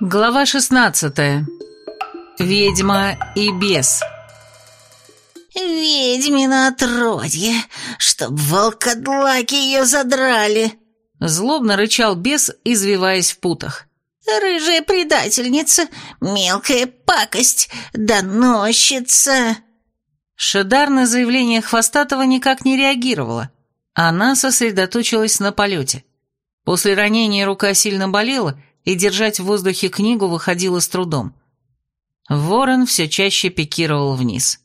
Глава 16. Ведьма и бес. «Ведьмина отродье, чтоб волкодлаки ее задрали!» Злобно рычал бес, извиваясь в путах. «Рыжая предательница, мелкая пакость, доносчица!» Шедар на заявление Хвостатого никак не реагировала. Она сосредоточилась на полете. После ранения рука сильно болела, и держать в воздухе книгу выходило с трудом. Ворон все чаще пикировал вниз.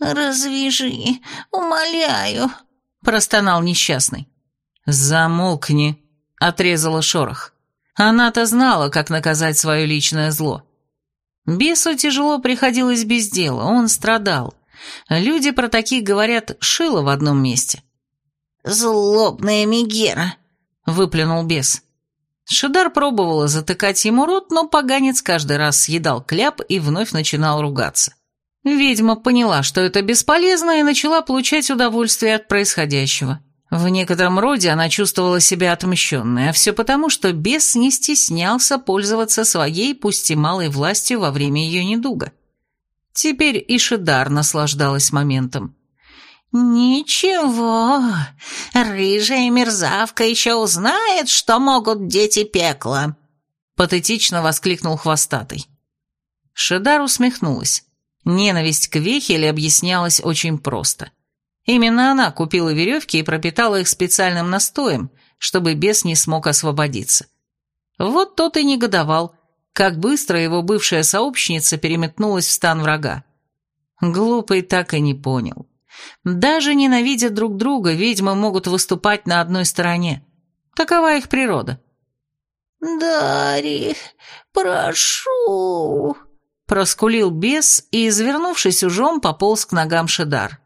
«Развяжи, умоляю», — простонал несчастный. «Замолкни», — отрезала шорох. Она-то знала, как наказать свое личное зло. Бесу тяжело приходилось без дела, он страдал. Люди про таких говорят «шило в одном месте». «Злобная Мегера», — выплюнул бес. Шидар пробовала затыкать ему рот, но поганец каждый раз съедал кляп и вновь начинал ругаться. Ведьма поняла, что это бесполезно, и начала получать удовольствие от происходящего. В некотором роде она чувствовала себя отмщенной, а все потому, что бес не стеснялся пользоваться своей, пусть и малой властью во время ее недуга. Теперь и Шидар наслаждалась моментом. «Ничего, рыжая мерзавка еще узнает, что могут дети пекла», — патетично воскликнул хвостатый. Шедар усмехнулась. Ненависть к Вехеле объяснялась очень просто. Именно она купила веревки и пропитала их специальным настоем, чтобы бес не смог освободиться. Вот тот и негодовал, как быстро его бывшая сообщница переметнулась в стан врага. Глупый так и не понял. Даже ненавидя друг друга, ведьмы могут выступать на одной стороне. Такова их природа. «Дари, прошу!» Проскулил бес и, извернувшись ужом, пополз к ногам Шедар.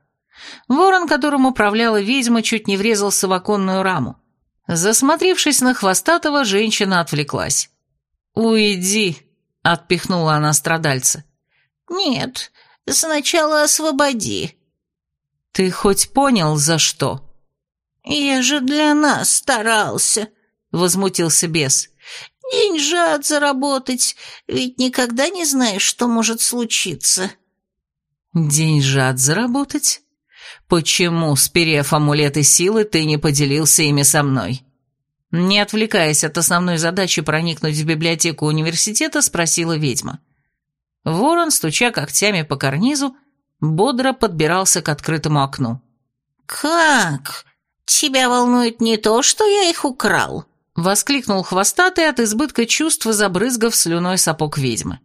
Ворон, которым управляла ведьма, чуть не врезался в оконную раму. Засмотревшись на хвостатого, женщина отвлеклась. «Уйди!» — отпихнула она страдальца. «Нет, сначала освободи», «Ты хоть понял, за что?» «Я же для нас старался», — возмутился бес. «Деньжат заработать, ведь никогда не знаешь, что может случиться». «Деньжат заработать? Почему, сперев амулеты силы, ты не поделился ими со мной?» Не отвлекаясь от основной задачи проникнуть в библиотеку университета, спросила ведьма. Ворон, стуча когтями по карнизу, бодро подбирался к открытому окну. «Как? Тебя волнует не то, что я их украл?» Воскликнул хвостатый от избытка чувств, забрызгав слюной сапог ведьмы.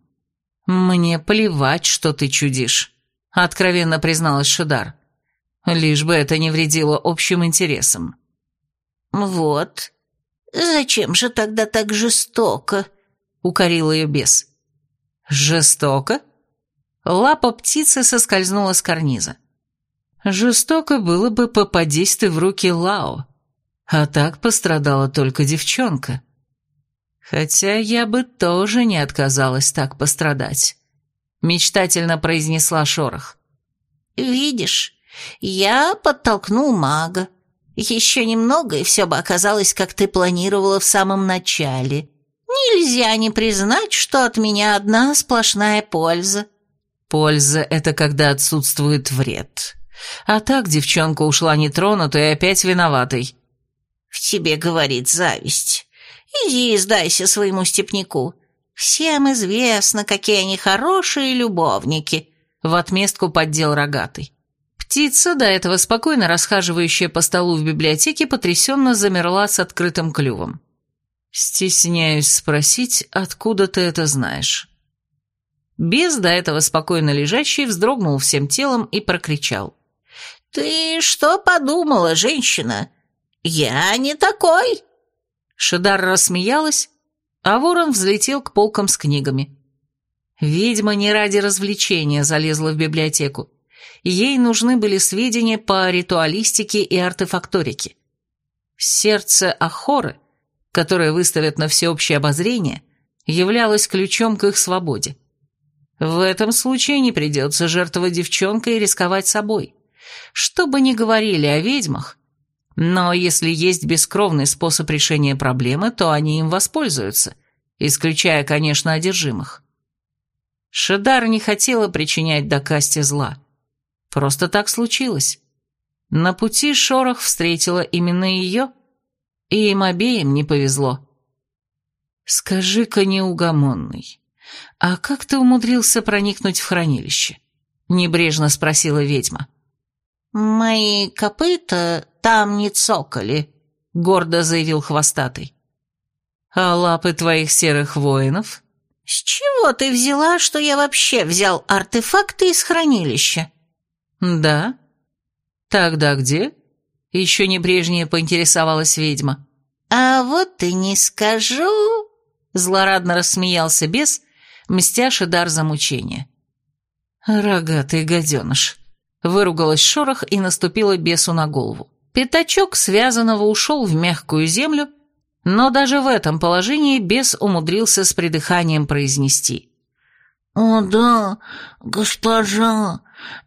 «Мне плевать, что ты чудишь», — откровенно призналась Шидар. «Лишь бы это не вредило общим интересам». «Вот. Зачем же тогда так жестоко?» — укорил ее бес. «Жестоко?» Лапа птицы соскользнула с карниза. Жестоко было бы попадись ты в руки Лао, а так пострадала только девчонка. Хотя я бы тоже не отказалась так пострадать, мечтательно произнесла Шорох. «Видишь, я подтолкнул мага. Еще немного, и все бы оказалось, как ты планировала в самом начале. Нельзя не признать, что от меня одна сплошная польза». Польза — это когда отсутствует вред. А так девчонка ушла нетронутой и опять виноватой. В тебе говорит зависть. Иди и сдайся своему степняку. Всем известно, какие они хорошие любовники. В отместку поддел рогатый. Птица, до этого спокойно расхаживающая по столу в библиотеке, потрясенно замерла с открытым клювом. «Стесняюсь спросить, откуда ты это знаешь?» Без до этого спокойно лежащий вздрогнул всем телом и прокричал. «Ты что подумала, женщина? Я не такой!» Шидар рассмеялась, а ворон взлетел к полкам с книгами. Ведьма не ради развлечения залезла в библиотеку. Ей нужны были сведения по ритуалистике и артефакторике. Сердце Ахоры, которое выставят на всеобщее обозрение, являлось ключом к их свободе. В этом случае не придется жертвовать девчонкой и рисковать собой. Что бы ни говорили о ведьмах, но если есть бескровный способ решения проблемы, то они им воспользуются, исключая, конечно, одержимых. Шедар не хотела причинять Дакасте зла. Просто так случилось. На пути Шорох встретила именно ее, и им обеим не повезло. «Скажи-ка, неугомонный, а как ты умудрился проникнуть в хранилище?» — небрежно спросила ведьма. «Мои копыта там не цокали», — гордо заявил хвостатый. «А лапы твоих серых воинов?» «С чего ты взяла, что я вообще взял артефакты из хранилища?» «Да? Тогда где?» Еще небрежнее поинтересовалась ведьма. «А вот и не скажу», — злорадно рассмеялся бес, мстя Шидар за мучение. «Рогатый гаденыш», — выругалась шорох и наступила бесу на голову. Пятачок связанного ушел в мягкую землю, но даже в этом положении бес умудрился с придыханием произнести. «О да, госпожа,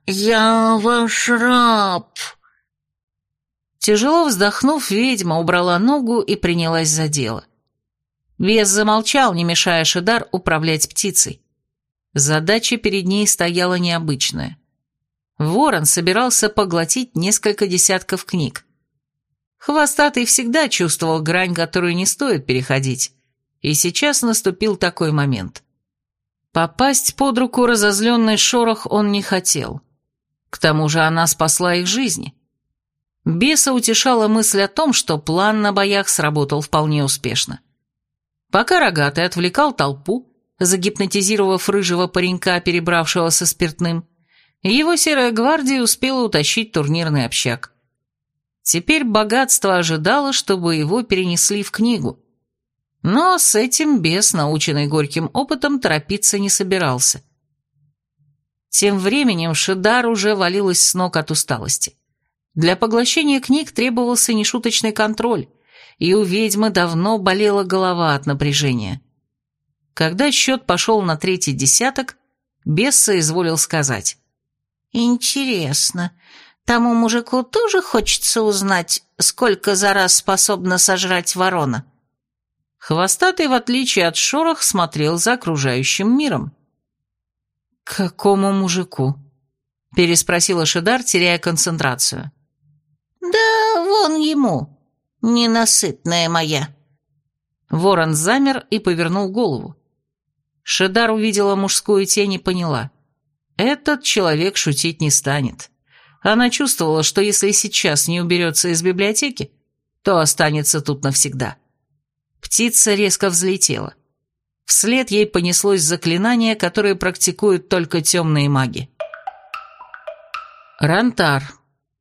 я ваш раб!» Тяжело вздохнув, ведьма убрала ногу и принялась за дело. Бес замолчал, не мешая Шидар управлять птицей. Задача перед ней стояла необычная. Ворон собирался поглотить несколько десятков книг. Хвостатый всегда чувствовал грань, которую не стоит переходить, и сейчас наступил такой момент. Попасть под руку разозленный шорох он не хотел. К тому же она спасла их жизни. Беса утешала мысль о том, что план на боях сработал вполне успешно. Пока рогатый отвлекал толпу, загипнотизировав рыжего паренька, перебравшего со спиртным, его серая гвардия успела утащить турнирный общак. Теперь богатство ожидало, чтобы его перенесли в книгу. Но с этим бес, наученный горьким опытом, торопиться не собирался. Тем временем Шидар уже валилась с ног от усталости. Для поглощения книг требовался нешуточный контроль, и у ведьмы давно болела голова от напряжения. Когда счет пошел на третий десяток, бес соизволил сказать. «Интересно, тому мужику тоже хочется узнать, сколько за раз способна сожрать ворона?» Хвостатый, в отличие от шорох, смотрел за окружающим миром. «Какому мужику?» – переспросила Шидар, теряя концентрацию. «Да вон ему, ненасытная моя». Ворон замер и повернул голову. Шедар увидела мужскую тень и поняла. Этот человек шутить не станет. Она чувствовала, что если сейчас не уберется из библиотеки, то останется тут навсегда. Птица резко взлетела. Вслед ей понеслось заклинание, которое практикуют только темные маги. Рантар.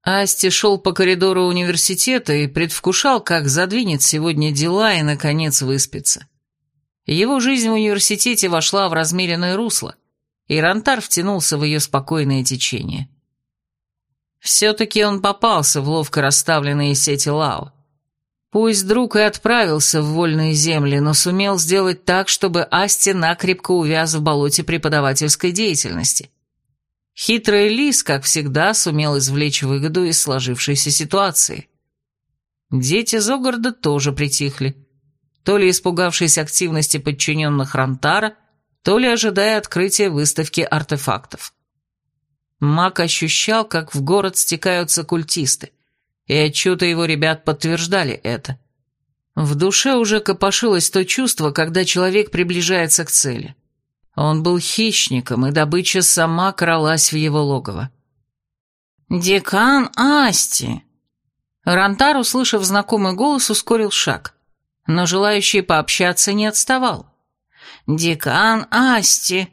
Асти шел по коридору университета и предвкушал, как задвинет сегодня дела и, наконец, выспится. Его жизнь в университете вошла в размеренное русло, и Рантар втянулся в ее спокойное течение. Все-таки он попался в ловко расставленные сети Лао. Пусть друг и отправился в вольные земли, но сумел сделать так, чтобы Асти накрепко увяз в болоте преподавательской деятельности. Хитрый лис, как всегда, сумел извлечь выгоду из сложившейся ситуации. Дети Зогарда тоже притихли то ли испугавшись активности подчиненных Рантара, то ли ожидая открытия выставки артефактов. Мак ощущал, как в город стекаются культисты, и отчеты его ребят подтверждали это. В душе уже копошилось то чувство, когда человек приближается к цели. Он был хищником, и добыча сама кралась в его логово. «Декан Асти!» Рантар, услышав знакомый голос, ускорил шаг но желающий пообщаться не отставал. «Декан Асти!»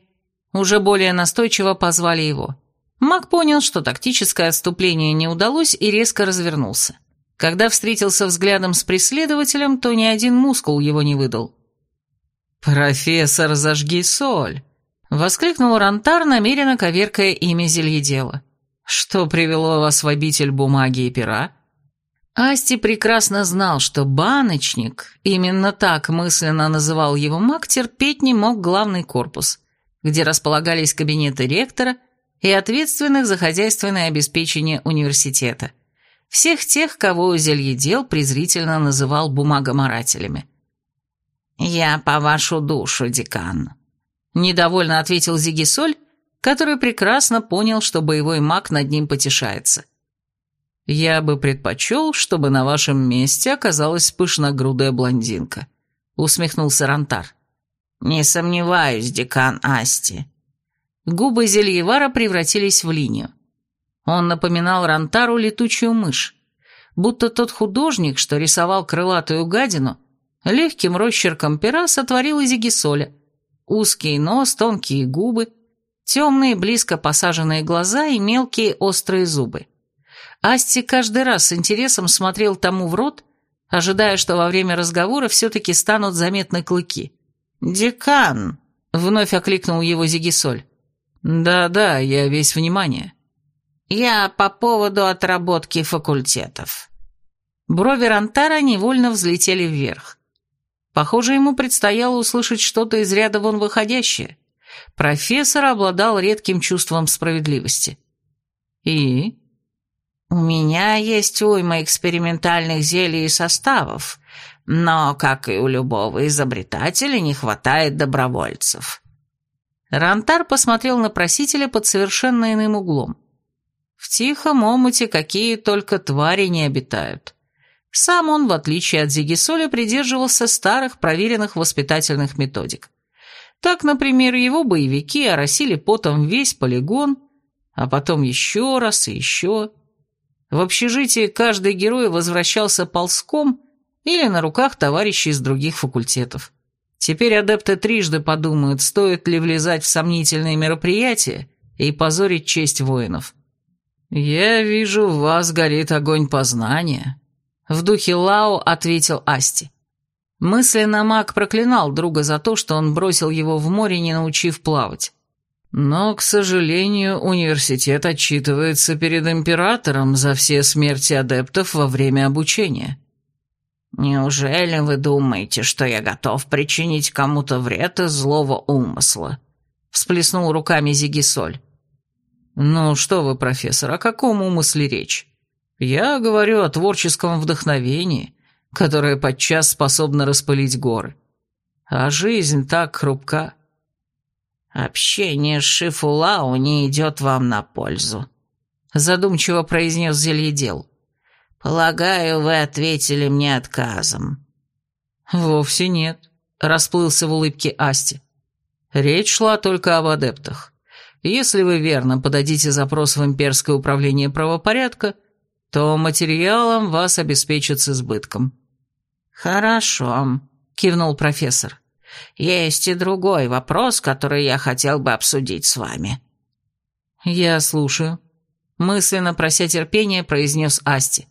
Уже более настойчиво позвали его. Маг понял, что тактическое отступление не удалось и резко развернулся. Когда встретился взглядом с преследователем, то ни один мускул его не выдал. «Профессор, зажги соль!» — воскликнул Рантар, намеренно коверкая имя зельедела. «Что привело вас в обитель бумаги и пера?» Асти прекрасно знал, что баночник, именно так мысленно называл его маг, терпеть не мог главный корпус, где располагались кабинеты ректора и ответственных за хозяйственное обеспечение университета. Всех тех, кого зельедел презрительно называл бумагоморателями. «Я по вашу душу, декан», — недовольно ответил Зигисоль, который прекрасно понял, что боевой маг над ним потешается. «Я бы предпочел, чтобы на вашем месте оказалась пышногрудая блондинка», — усмехнулся Рантар. «Не сомневаюсь, декан Асти». Губы Зельевара превратились в линию. Он напоминал Рантару летучую мышь, будто тот художник, что рисовал крылатую гадину, легким росчерком пера сотворил из Игисоля. Узкий нос, тонкие губы, темные близко посаженные глаза и мелкие острые зубы. Асти каждый раз с интересом смотрел тому в рот, ожидая, что во время разговора все-таки станут заметны клыки. «Декан!» — вновь окликнул его Зигисоль. «Да-да, я весь внимание». «Я по поводу отработки факультетов». Брови Рантара невольно взлетели вверх. Похоже, ему предстояло услышать что-то из ряда вон выходящее. Профессор обладал редким чувством справедливости. «И?» «У меня есть уйма экспериментальных зелий и составов, но, как и у любого изобретателя, не хватает добровольцев». Рантар посмотрел на просителя под совершенно иным углом. В тихом омуте какие только твари не обитают. Сам он, в отличие от Зигисоля, придерживался старых проверенных воспитательных методик. Так, например, его боевики оросили потом весь полигон, а потом еще раз и еще. В общежитии каждый герой возвращался ползком или на руках товарищей из других факультетов. Теперь адепты трижды подумают, стоит ли влезать в сомнительные мероприятия и позорить честь воинов. «Я вижу, в вас горит огонь познания», — в духе Лао ответил Асти. Мысленно маг проклинал друга за то, что он бросил его в море, не научив плавать. Но, к сожалению, университет отчитывается перед императором за все смерти адептов во время обучения. «Неужели вы думаете, что я готов причинить кому-то вред из злого умысла?» — всплеснул руками Зигисоль. «Ну что вы, профессор, о каком умысле речь? Я говорю о творческом вдохновении, которая подчас способна распылить горы. А жизнь так хрупка. «Общение с Шифулау не идет вам на пользу», — задумчиво произнес Зельедел. «Полагаю, вы ответили мне отказом». «Вовсе нет», — расплылся в улыбке Асти. «Речь шла только об адептах. Если вы верно подадите запрос в Имперское управление правопорядка, то материалом вас обеспечат с избытком». «Хорошо», — кивнул профессор. «Есть и другой вопрос, который я хотел бы обсудить с вами». «Я слушаю», — мысленно прося терпения произнес Асти.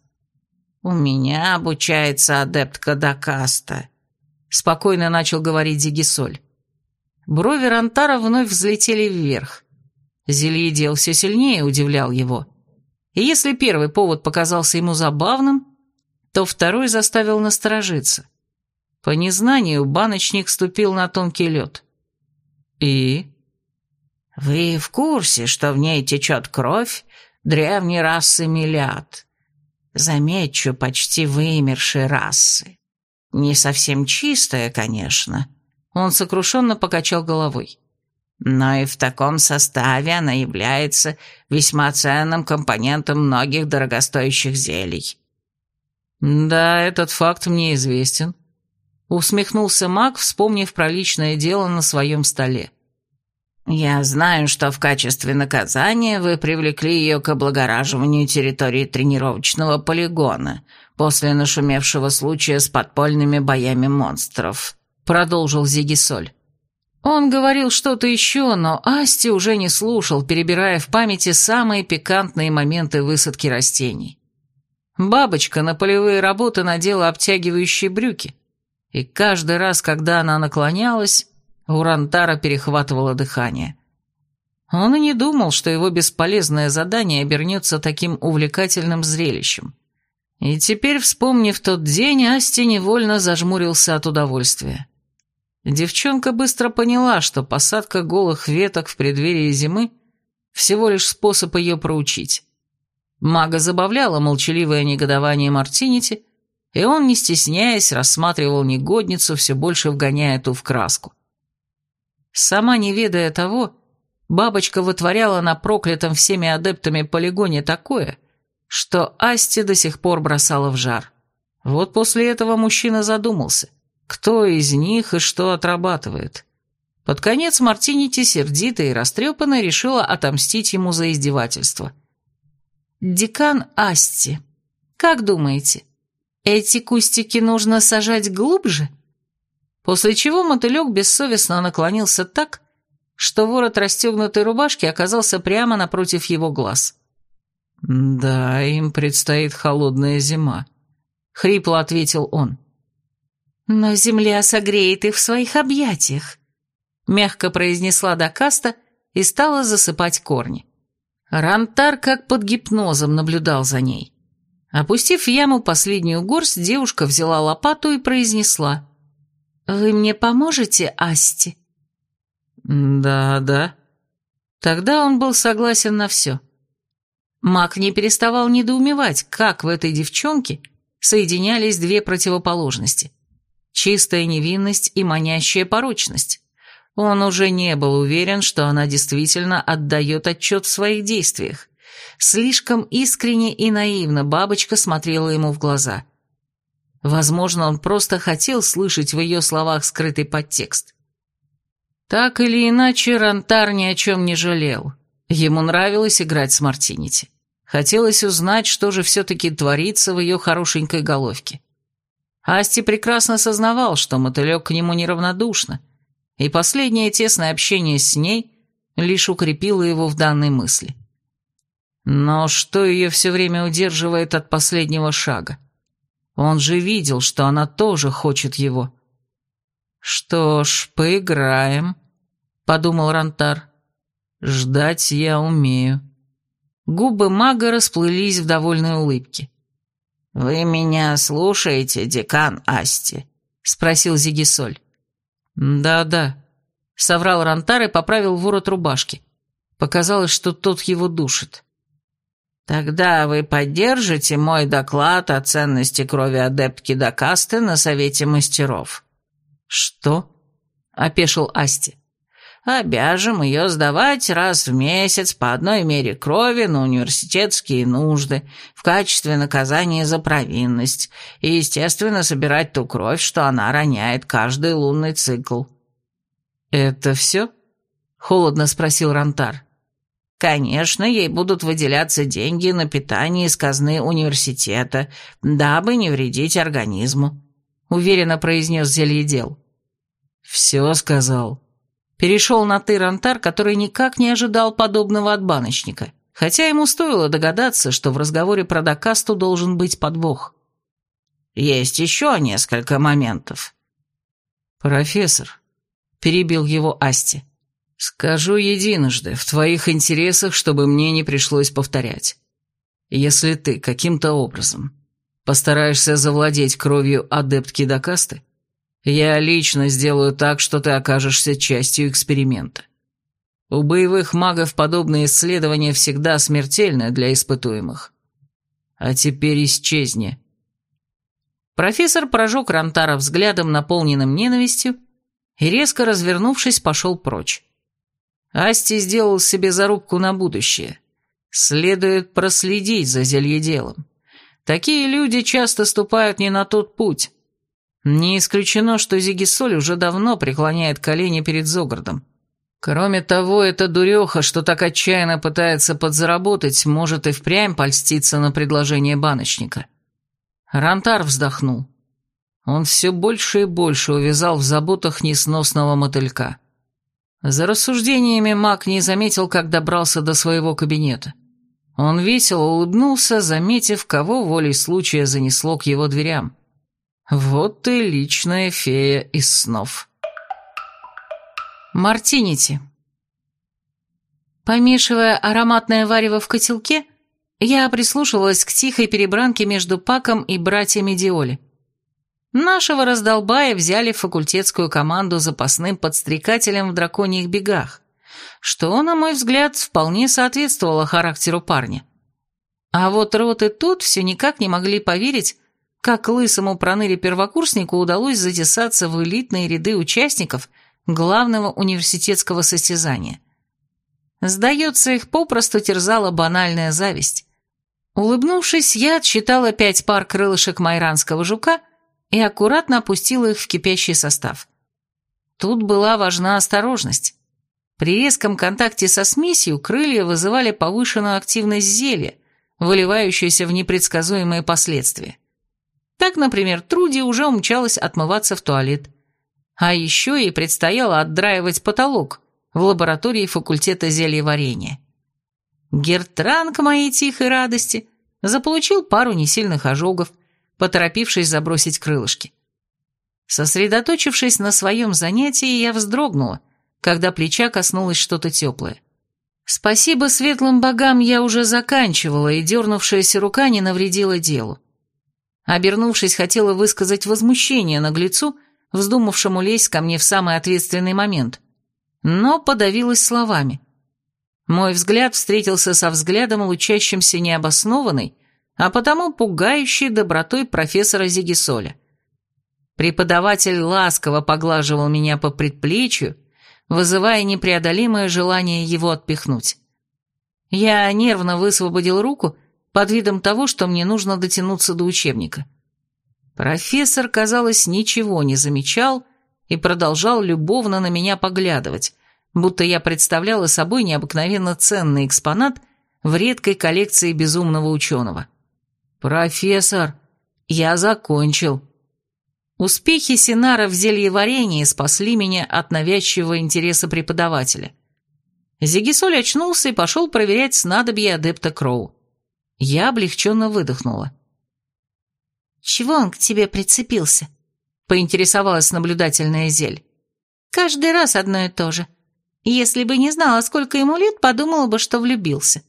«У меня обучается адептка Дакаста», — спокойно начал говорить Зигисоль. Брови Рантара вновь взлетели вверх. Зельедел все сильнее удивлял его. И если первый повод показался ему забавным, то второй заставил насторожиться. По незнанию баночник ступил на тонкий лед. И? Вы в курсе, что в ней течет кровь древней расы Милят? Замечу, почти вымершей расы. Не совсем чистая, конечно. Он сокрушенно покачал головой. Но и в таком составе она является весьма ценным компонентом многих дорогостоящих зелий. «Да, этот факт мне известен», — усмехнулся маг, вспомнив про личное дело на своем столе. «Я знаю, что в качестве наказания вы привлекли ее к облагораживанию территории тренировочного полигона после нашумевшего случая с подпольными боями монстров», — продолжил Зигисоль. Он говорил что-то еще, но Асти уже не слушал, перебирая в памяти самые пикантные моменты высадки растений. Бабочка на полевые работы надела обтягивающие брюки, и каждый раз, когда она наклонялась, у Рантара перехватывало дыхание. Он и не думал, что его бесполезное задание обернется таким увлекательным зрелищем. И теперь, вспомнив тот день, Асти невольно зажмурился от удовольствия. Девчонка быстро поняла, что посадка голых веток в преддверии зимы – всего лишь способ ее проучить. Мага забавляла молчаливое негодование Мартинити, и он, не стесняясь, рассматривал негодницу, все больше вгоняя ту в краску. Сама не ведая того, бабочка вытворяла на проклятом всеми адептами полигоне такое, что Асти до сих пор бросала в жар. Вот после этого мужчина задумался, кто из них и что отрабатывает. Под конец Мартинити, сердито и растрепанно, решила отомстить ему за издевательство. «Декан Асти, как думаете, эти кустики нужно сажать глубже?» После чего мотылек бессовестно наклонился так, что ворот расстегнутой рубашки оказался прямо напротив его глаз. «Да, им предстоит холодная зима», — хрипло ответил он. «Но земля согреет их в своих объятиях», — мягко произнесла Дакаста и стала засыпать корни. Рантар как под гипнозом наблюдал за ней. Опустив в яму последнюю горсть, девушка взяла лопату и произнесла. «Вы мне поможете, Асти?» «Да, да». Тогда он был согласен на все. Маг не переставал недоумевать, как в этой девчонке соединялись две противоположности. Чистая невинность и манящая порочность. Он уже не был уверен, что она действительно отдает отчет в своих действиях. Слишком искренне и наивно бабочка смотрела ему в глаза. Возможно, он просто хотел слышать в ее словах скрытый подтекст. Так или иначе, Рантар ни о чем не жалел. Ему нравилось играть с Мартинити. Хотелось узнать, что же все-таки творится в ее хорошенькой головке. Асти прекрасно сознавал, что мотылек к нему неравнодушно, и последнее тесное общение с ней лишь укрепило его в данной мысли. Но что ее все время удерживает от последнего шага? Он же видел, что она тоже хочет его. «Что ж, поиграем», — подумал Рантар. «Ждать я умею». Губы мага расплылись в довольной улыбке. «Вы меня слушаете, декан Асти?» — спросил Зигисоль. «Да-да», — соврал Рантар и поправил ворот рубашки. Показалось, что тот его душит. Тогда вы поддержите мой доклад о ценности крови адептки Дакасты на Совете Мастеров». «Что?» — опешил Асти. «Обяжем ее сдавать раз в месяц по одной мере крови на университетские нужды в качестве наказания за провинность и, естественно, собирать ту кровь, что она роняет каждый лунный цикл». «Это все?» — холодно спросил Рантар. Конечно, ей будут выделяться деньги на питание из казны университета, дабы не вредить организму», — уверенно произнес зельедел. «Все сказал». Перешел на «ты» Рантар, который никак не ожидал подобного от баночника, хотя ему стоило догадаться, что в разговоре про Дакасту должен быть подвох. «Есть еще несколько моментов». «Профессор», — перебил его Асти, — Скажу единожды, в твоих интересах, чтобы мне не пришлось повторять. Если ты каким-то образом постараешься завладеть кровью адептки Дакасты, я лично сделаю так, что ты окажешься частью эксперимента. У боевых магов подобные исследования всегда смертельны для испытуемых. А теперь исчезни. Профессор прожег Рантара взглядом, наполненным ненавистью, и, резко развернувшись, пошел прочь. Асти сделал себе зарубку на будущее. Следует проследить за зельеделом. Такие люди часто ступают не на тот путь. Не исключено, что Зигисоль уже давно преклоняет колени перед Зогардом. Кроме того, эта дуреха, что так отчаянно пытается подзаработать, может и впрямь польститься на предложение баночника. Рантар вздохнул. Он все больше и больше увязал в заботах несносного мотылька. За рассуждениями маг не заметил, как добрался до своего кабинета. Он весело улыбнулся, заметив, кого волей случая занесло к его дверям. Вот ты личная фея из снов. Мартинити. Помешивая ароматное варево в котелке, я прислушивалась к тихой перебранке между Паком и братьями Диоли. Нашего раздолбая взяли в факультетскую команду запасным подстрекателем в драконьих бегах, что, на мой взгляд, вполне соответствовало характеру парня. А вот Рот и тут все никак не могли поверить как лысому проныре-первокурснику удалось затесаться в элитные ряды участников главного университетского состязания. Сдается, их попросту терзала банальная зависть. Улыбнувшись, я отсчитала пять пар крылышек майранского жука и аккуратно опустила их в кипящий состав. Тут была важна осторожность. При резком контакте со смесью крылья вызывали повышенную активность зелья, выливающуюся в непредсказуемые последствия. Так, например, Труди уже умчалась отмываться в туалет. А еще ей предстояло отдраивать потолок в лаборатории факультета зельеварения. Гертран, к моей тихой радости, заполучил пару несильных ожогов, поторопившись забросить крылышки. Сосредоточившись на своем занятии, я вздрогнула, когда плеча коснулось что-то теплое. Спасибо светлым богам я уже заканчивала, и дернувшаяся рука не навредила делу. Обернувшись, хотела высказать возмущение наглецу, вздумавшему лезть ко мне в самый ответственный момент, но подавилась словами. Мой взгляд встретился со взглядом, лучащимся необоснованной, а потому пугающей добротой профессора Зигисоля. Преподаватель ласково поглаживал меня по предплечью, вызывая непреодолимое желание его отпихнуть. Я нервно высвободил руку под видом того, что мне нужно дотянуться до учебника. Профессор, казалось, ничего не замечал и продолжал любовно на меня поглядывать, будто я представляла собой необыкновенно ценный экспонат в редкой коллекции безумного ученого. «Профессор, я закончил», Успехи Синара в зельеварении спасли меня от навязчивого интереса преподавателя. Зигисоль очнулся и пошел проверять снадобье адепта Кроу. Я облегченно выдохнула. «Чего он к тебе прицепился?» — поинтересовалась наблюдательная зель. «Каждый раз одно и то же. Если бы не знала, сколько ему лет, подумала бы, что влюбился».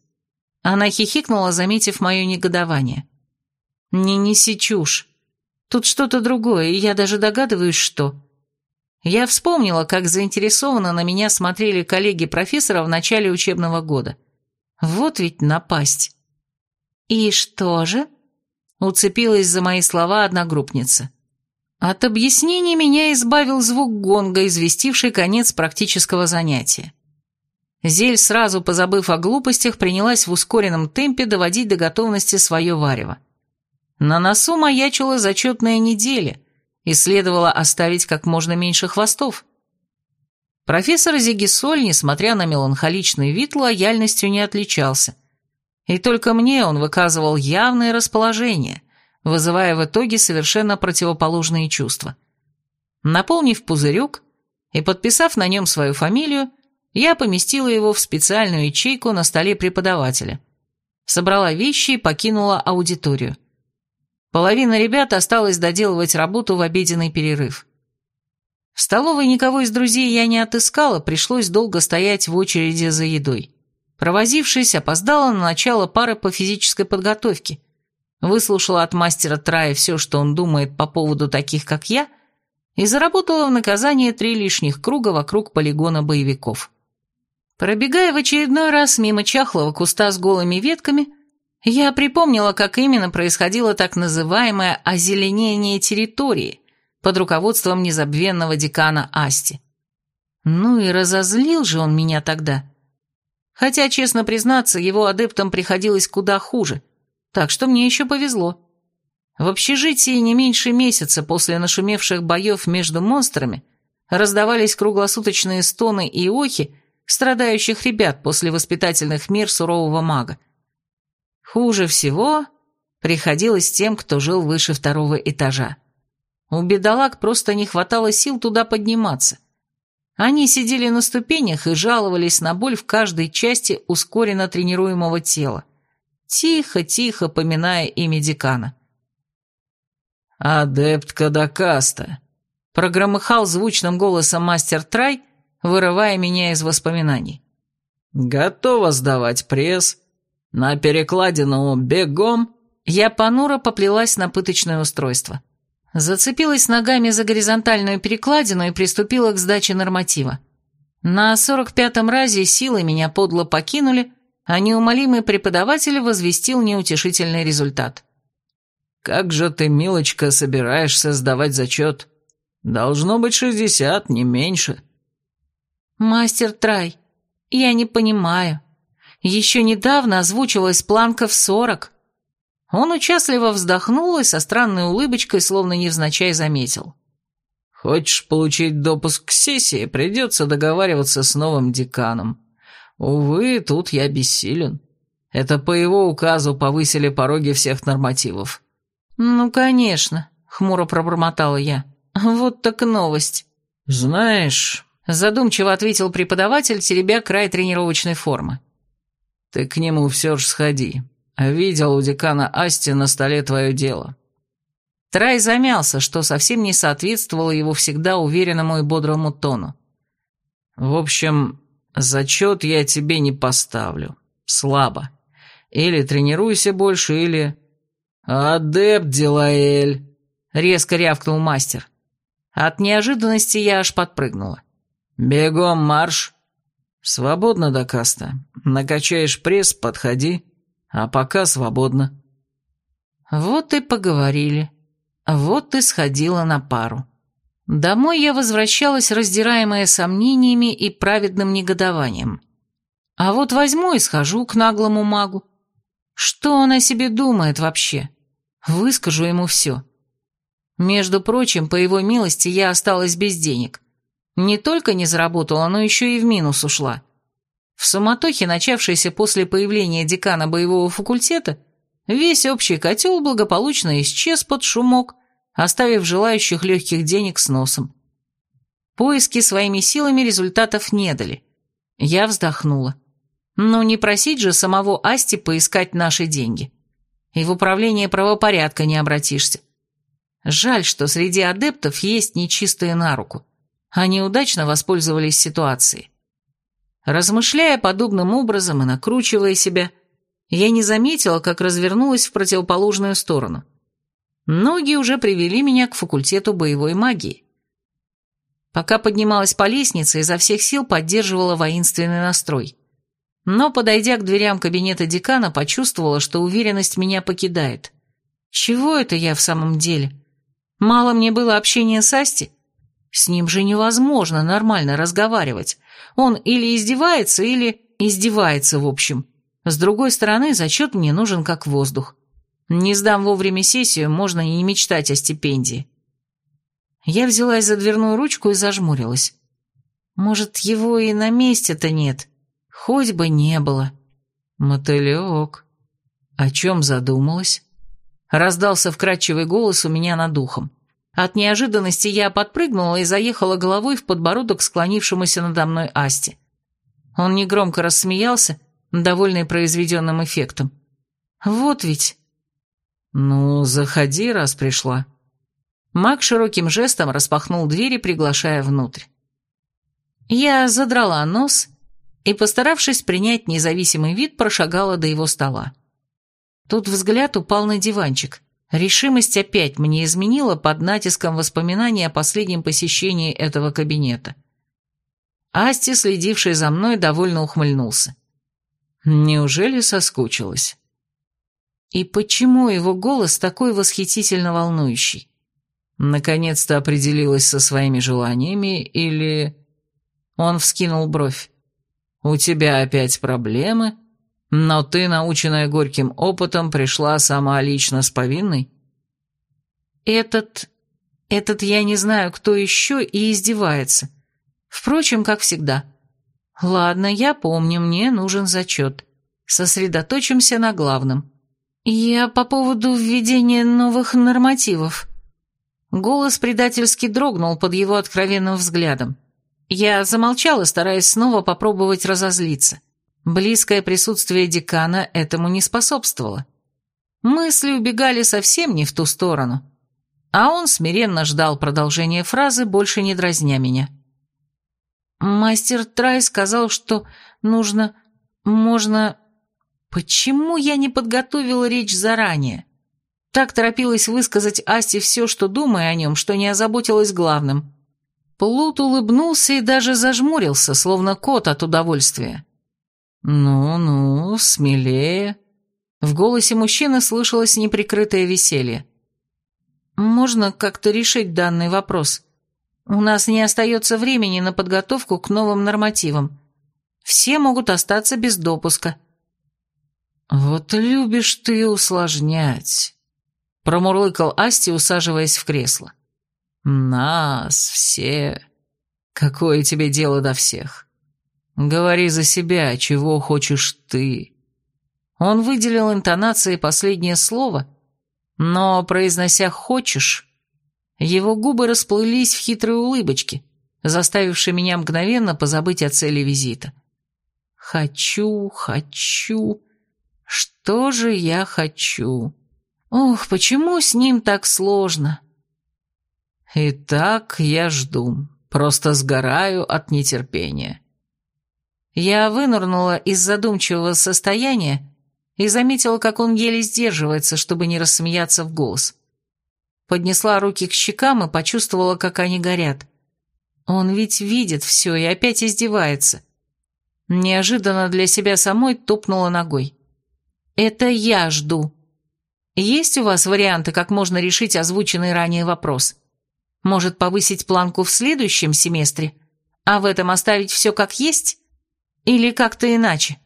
Она хихикнула, заметив мое негодование. «Не неси чушь. Тут что-то другое, и я даже догадываюсь, что. Я вспомнила, как заинтересованно на меня смотрели коллеги профессора в начале учебного года. Вот ведь напасть. «И что же?» — уцепилась за мои слова одногруппница. От объяснений меня избавил звук гонга, известивший конец практического занятия. Зель, сразу позабыв о глупостях, принялась в ускоренном темпе доводить до готовности свое варево. На носу маячила зачетная неделя, и следовало оставить как можно меньше хвостов. Профессор Зигисоль, несмотря на меланхоличный вид, лояльностью не отличался. И только мне он выказывал явное расположение, вызывая в итоге совершенно противоположные чувства. Наполнив пузырек и подписав на нем свою фамилию, я поместила его в специальную ячейку на столе преподавателя. Собрала вещи и покинула аудиторию. Половина ребят осталась доделывать работу в обеденный перерыв. В столовой никого из друзей я не отыскала, пришлось долго стоять в очереди за едой. Провозившись, опоздала на начало пары по физической подготовке. Выслушала от мастера Трая все, что он думает по поводу таких, как я, и заработала в наказание три лишних круга вокруг полигона боевиков. Пробегая в очередной раз мимо чахлого куста с голыми ветками, я припомнила, как именно происходило так называемое озеленение территории под руководством незабвенного декана Асти. Ну и разозлил же он меня тогда. Хотя, честно признаться, его адептам приходилось куда хуже, так что мне еще повезло. В общежитии не меньше месяца после нашумевших боев между монстрами раздавались круглосуточные стоны и охи страдающих ребят после воспитательных мер сурового мага. Хуже всего приходилось тем, кто жил выше второго этажа. У бедолаг просто не хватало сил туда подниматься. Они сидели на ступенях и жаловались на боль в каждой части ускоренно тренируемого тела, тихо-тихо поминая имя декана. «Адептка Дакаста», — прогромыхал звучным голосом мастер Трай, вырывая меня из воспоминаний. «Готова сдавать пресс, «На перекладину бегом!» Я понуро поплелась на пыточное устройство. Зацепилась ногами за горизонтальную перекладину и приступила к сдаче норматива. На сорок пятом разе силы меня подло покинули, а неумолимый преподаватель возвестил неутешительный результат. Как же ты, милочка, собираешься сдавать зачет? Должно быть шестьдесят, не меньше». «Мастер Трай, я не понимаю. Еще недавно озвучивалась планка в сорок». Он участливо вздохнул и со странной улыбочкой, словно невзначай, заметил. «Хочешь получить допуск к сессии, придется договариваться с новым деканом. Увы, тут я бессилен. Это по его указу повысили пороги всех нормативов». «Ну, конечно», — хмуро пробормотала я. «Вот так новость». «Знаешь...» — задумчиво ответил преподаватель, теребя край тренировочной формы. «Ты к нему все ж сходи. Видел у декана Асти на столе твое дело». Трай замялся, что совсем не соответствовало его всегда уверенному и бодрому тону. «В общем, зачет я тебе не поставлю. Слабо. Или тренируйся больше, или...» «Адепт Дилаэль!» — резко рявкнул мастер. От неожиданности я аж подпрыгнула. «Бегом марш!» «Свободно до каста. Накачаешь пресс, подходи. А пока свободно». Вот и поговорили. Вот и сходила на пару. Домой я возвращалась, раздираемая сомнениями и праведным негодованием. А вот возьму и схожу к наглому магу. Что он о себе думает вообще? Выскажу ему все. Между прочим, по его милости я осталась без денег. Не только не заработала, но еще и в минус ушла. В суматохе, начавшейся после появления декана боевого факультета, весь общий котел благополучно исчез под шумок, оставив желающих легких денег с носом. Поиски своими силами результатов не дали. Я вздохнула. Но не просить же самого Асти поискать наши деньги. И в управление правопорядка не обратишься. Жаль, что среди адептов есть нечистые на руку. Они удачно воспользовались ситуацией. Размышляя подобным образом и накручивая себя, я не заметила, как развернулась в противоположную сторону. Ноги уже привели меня к факультету боевой магии. Пока поднималась по лестнице, изо всех сил поддерживала воинственный настрой. Но, подойдя к дверям кабинета декана, почувствовала, что уверенность меня покидает. Чего это я в самом деле? Мало мне было общения с Асти? С ним же невозможно нормально разговаривать. Он или издевается, или издевается, в общем. С другой стороны, зачет мне нужен как воздух. Не сдам вовремя сессию, можно и не мечтать о стипендии. Я взялась за дверную ручку и зажмурилась. Может, его и на месте-то нет. Хоть бы не было. Мотылек. О чем задумалась? Раздался вкрадчивый голос у меня над ухом. От неожиданности я подпрыгнула и заехала головой в подбородок склонившемуся надо мной Асти. Он негромко рассмеялся, довольный произведенным эффектом. «Вот ведь...» «Ну, заходи, раз пришла». Маг широким жестом распахнул двери, приглашая внутрь. Я задрала нос и, постаравшись принять независимый вид, прошагала до его стола. Тут взгляд упал на диванчик. Решимость опять мне изменила под натиском воспоминаний о последнем посещении этого кабинета. Асти, следивший за мной, довольно ухмыльнулся. Неужели соскучилась? И почему его голос такой восхитительно волнующий? Наконец-то определилась со своими желаниями или... Он вскинул бровь. «У тебя опять проблемы?» Но ты, наученная горьким опытом, пришла сама лично с повинной? Этот... этот я не знаю, кто еще и издевается. Впрочем, как всегда. Ладно, я помню, мне нужен зачет. Сосредоточимся на главном. Я по поводу введения новых нормативов. Голос предательски дрогнул под его откровенным взглядом. Я замолчала, стараясь снова попробовать разозлиться. Близкое присутствие декана этому не способствовало. Мысли убегали совсем не в ту сторону. А он смиренно ждал продолжения фразы, больше не дразня меня. Мастер Трай сказал, что нужно... можно... Почему я не подготовила речь заранее? Так торопилась высказать Асте все, что думаю о нем, что не озаботилась главным. Плут улыбнулся и даже зажмурился, словно кот от удовольствия. «Ну-ну, смелее». В голосе мужчины слышалось неприкрытое веселье. можно как-то решить данный вопрос? У нас не остается времени на подготовку к новым нормативам. Все могут остаться без допуска». «Вот любишь ты усложнять», — промурлыкал Асти, усаживаясь в кресло. «Нас все. Какое тебе дело до всех? Говори за себя, чего хочешь ты». Он выделил интонацией последнее слово, но, произнося «хочешь», его губы расплылись в хитрой улыбочке, заставившей меня мгновенно позабыть о цели визита. «Хочу, хочу, что же я хочу? Ох, почему с ним так сложно?» «Итак, я жду, просто сгораю от нетерпения». Я вынырнула из задумчивого состояния и заметила, как он еле сдерживается, чтобы не рассмеяться в голос. Поднесла руки к щекам и почувствовала, как они горят. Он ведь видит все и опять издевается. Неожиданно для себя самой топнула ногой. «Это я жду. Есть у вас варианты, как можно решить озвученный ранее вопрос? Может, повысить планку в следующем семестре, а в этом оставить все как есть? Или как-то иначе?»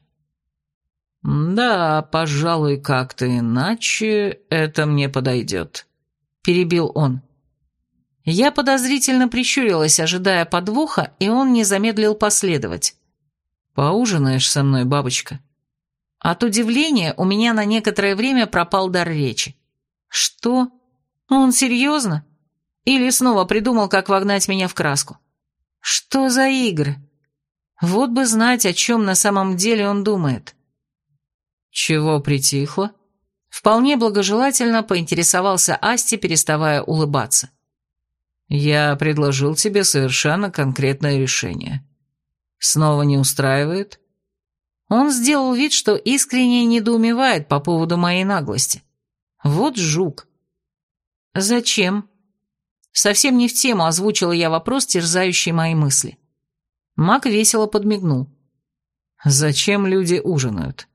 «Да, пожалуй, как-то иначе это мне подойдет», — перебил он. Я подозрительно прищурилась, ожидая подвоха, и он не замедлил последовать. «Поужинаешь со мной, бабочка?» От удивления у меня на некоторое время пропал дар речи. «Что? Он серьезно? Или снова придумал, как вогнать меня в краску? Что за игры? Вот бы знать, о чем на самом деле он думает». «Чего притихло?» Вполне благожелательно поинтересовался Асти, переставая улыбаться. «Я предложил тебе совершенно конкретное решение. Снова не устраивает?» Он сделал вид, что искренне недоумевает по поводу моей наглости. Вот жук. «Зачем?» Совсем не в тему озвучила я вопрос, терзающий мои мысли. Мак весело подмигнул. «Зачем люди ужинают?»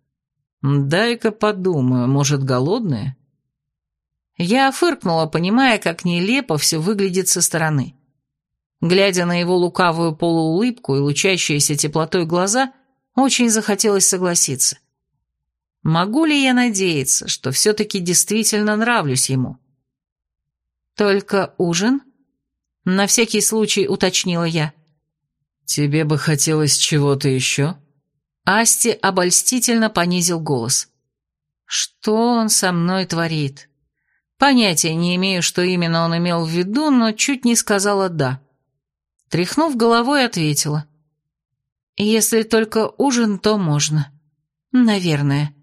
«Дай-ка подумаю, может, голодные?» Я фыркнула, понимая, как нелепо все выглядит со стороны. Глядя на его лукавую полуулыбку и лучащиеся теплотой глаза, очень захотелось согласиться. Могу ли я надеяться, что все-таки действительно нравлюсь ему? «Только ужин?» На всякий случай уточнила я. «Тебе бы хотелось чего-то еще?» Асти обольстительно понизил голос. «Что он со мной творит?» Понятия не имею, что именно он имел в виду, но чуть не сказала «да». Тряхнув головой, ответила. «Если только ужин, то можно. Наверное».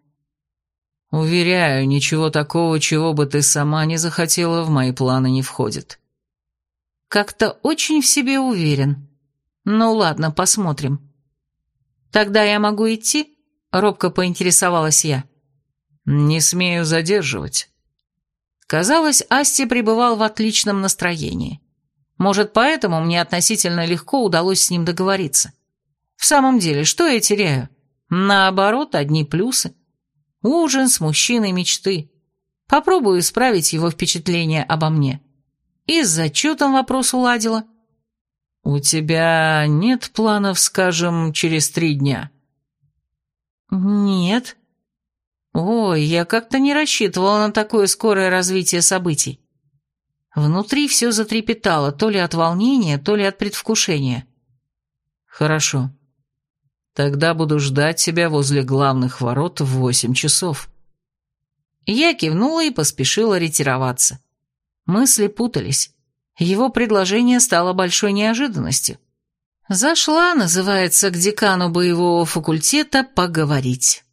«Уверяю, ничего такого, чего бы ты сама не захотела, в мои планы не входит». «Как-то очень в себе уверен. Ну ладно, посмотрим». «Тогда я могу идти?» — робко поинтересовалась я. «Не смею задерживать». Казалось, Асти пребывал в отличном настроении. Может, поэтому мне относительно легко удалось с ним договориться. В самом деле, что я теряю? Наоборот, одни плюсы. Ужин с мужчиной мечты. Попробую исправить его впечатление обо мне. И с зачетом вопрос уладила. «У тебя нет планов, скажем, через три дня?» «Нет». «Ой, я как-то не рассчитывала на такое скорое развитие событий». Внутри все затрепетало, то ли от волнения, то ли от предвкушения. «Хорошо. Тогда буду ждать тебя возле главных ворот в восемь часов». Я кивнула и поспешила ретироваться. Мысли путались. Его предложение стало большой неожиданностью. «Зашла», называется, к декану боевого факультета поговорить.